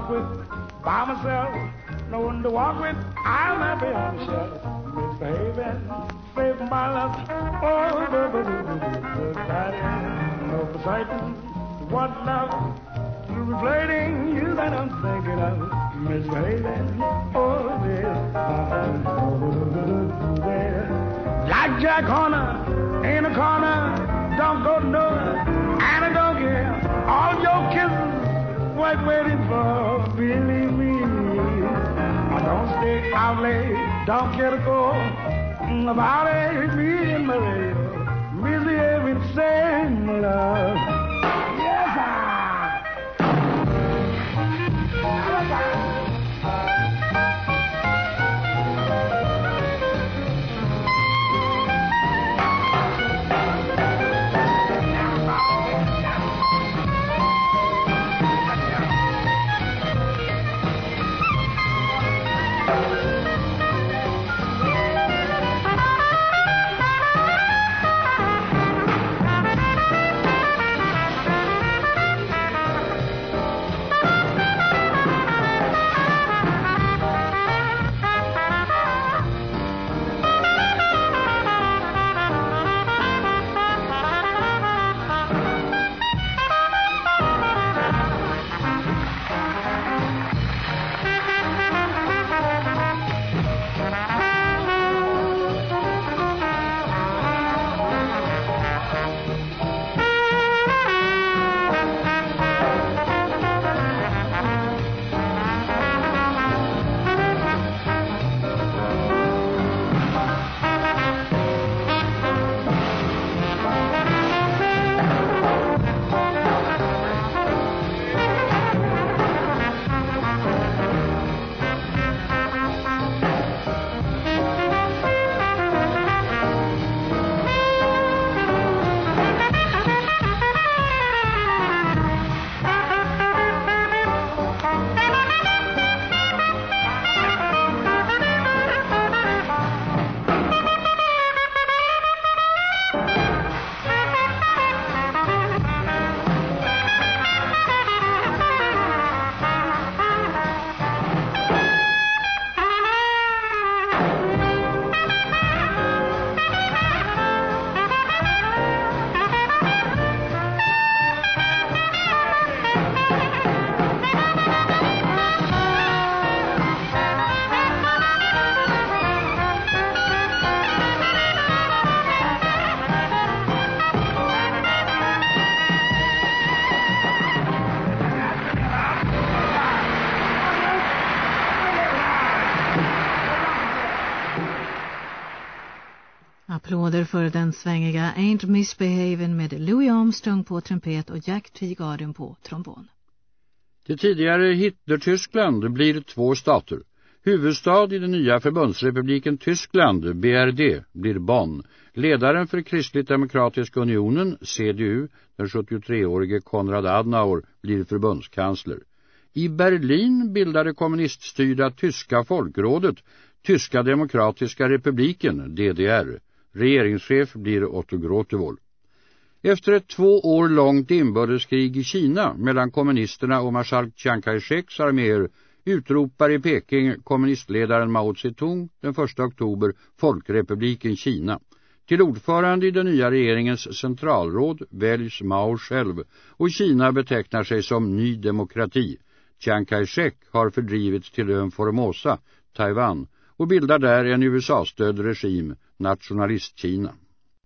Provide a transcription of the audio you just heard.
with by myself. No one to walk with, I'm happy on the shelf. Misbehaving, save my love. Oh, boo, daddy. No forsaken, what love? You reflating, you that I'm thinking of. Misbehaving, oh. Oh, boo, boo, boo, Horner in a corner, don't go nowhere, and I your what waiting for, believe me. I don't stay out late, don't get a call about me and Maria, Applåder för den svängiga Ain't Misbehavin' med Louis Armstrong på trumpet och Jack Teagarden på trombon. Det tidigare Hitler-Tyskland blir två stater. Huvudstad i den nya förbundsrepubliken Tyskland, BRD, blir Bonn. Ledaren för Kristligt demokratiska unionen, CDU, den 73-årige Konrad Adenauer, blir förbundskansler. I Berlin bildade kommuniststyrda Tyska folkrådet Tyska demokratiska republiken, DDR. Regeringschef blir Otto Grotevold. Efter ett två år långt inbördeskrig i Kina mellan kommunisterna och marskalk Chiang Kai-sheks arméer utropar i Peking kommunistledaren Mao Zedong den 1 oktober Folkrepubliken Kina. Till ordförande i den nya regeringens centralråd väljs Mao själv och Kina betecknar sig som ny demokrati. Chiang Kai-shek har fördrivits till ön Formosa, Taiwan, och bildar där en USA-stödd regim, Nationalistkina.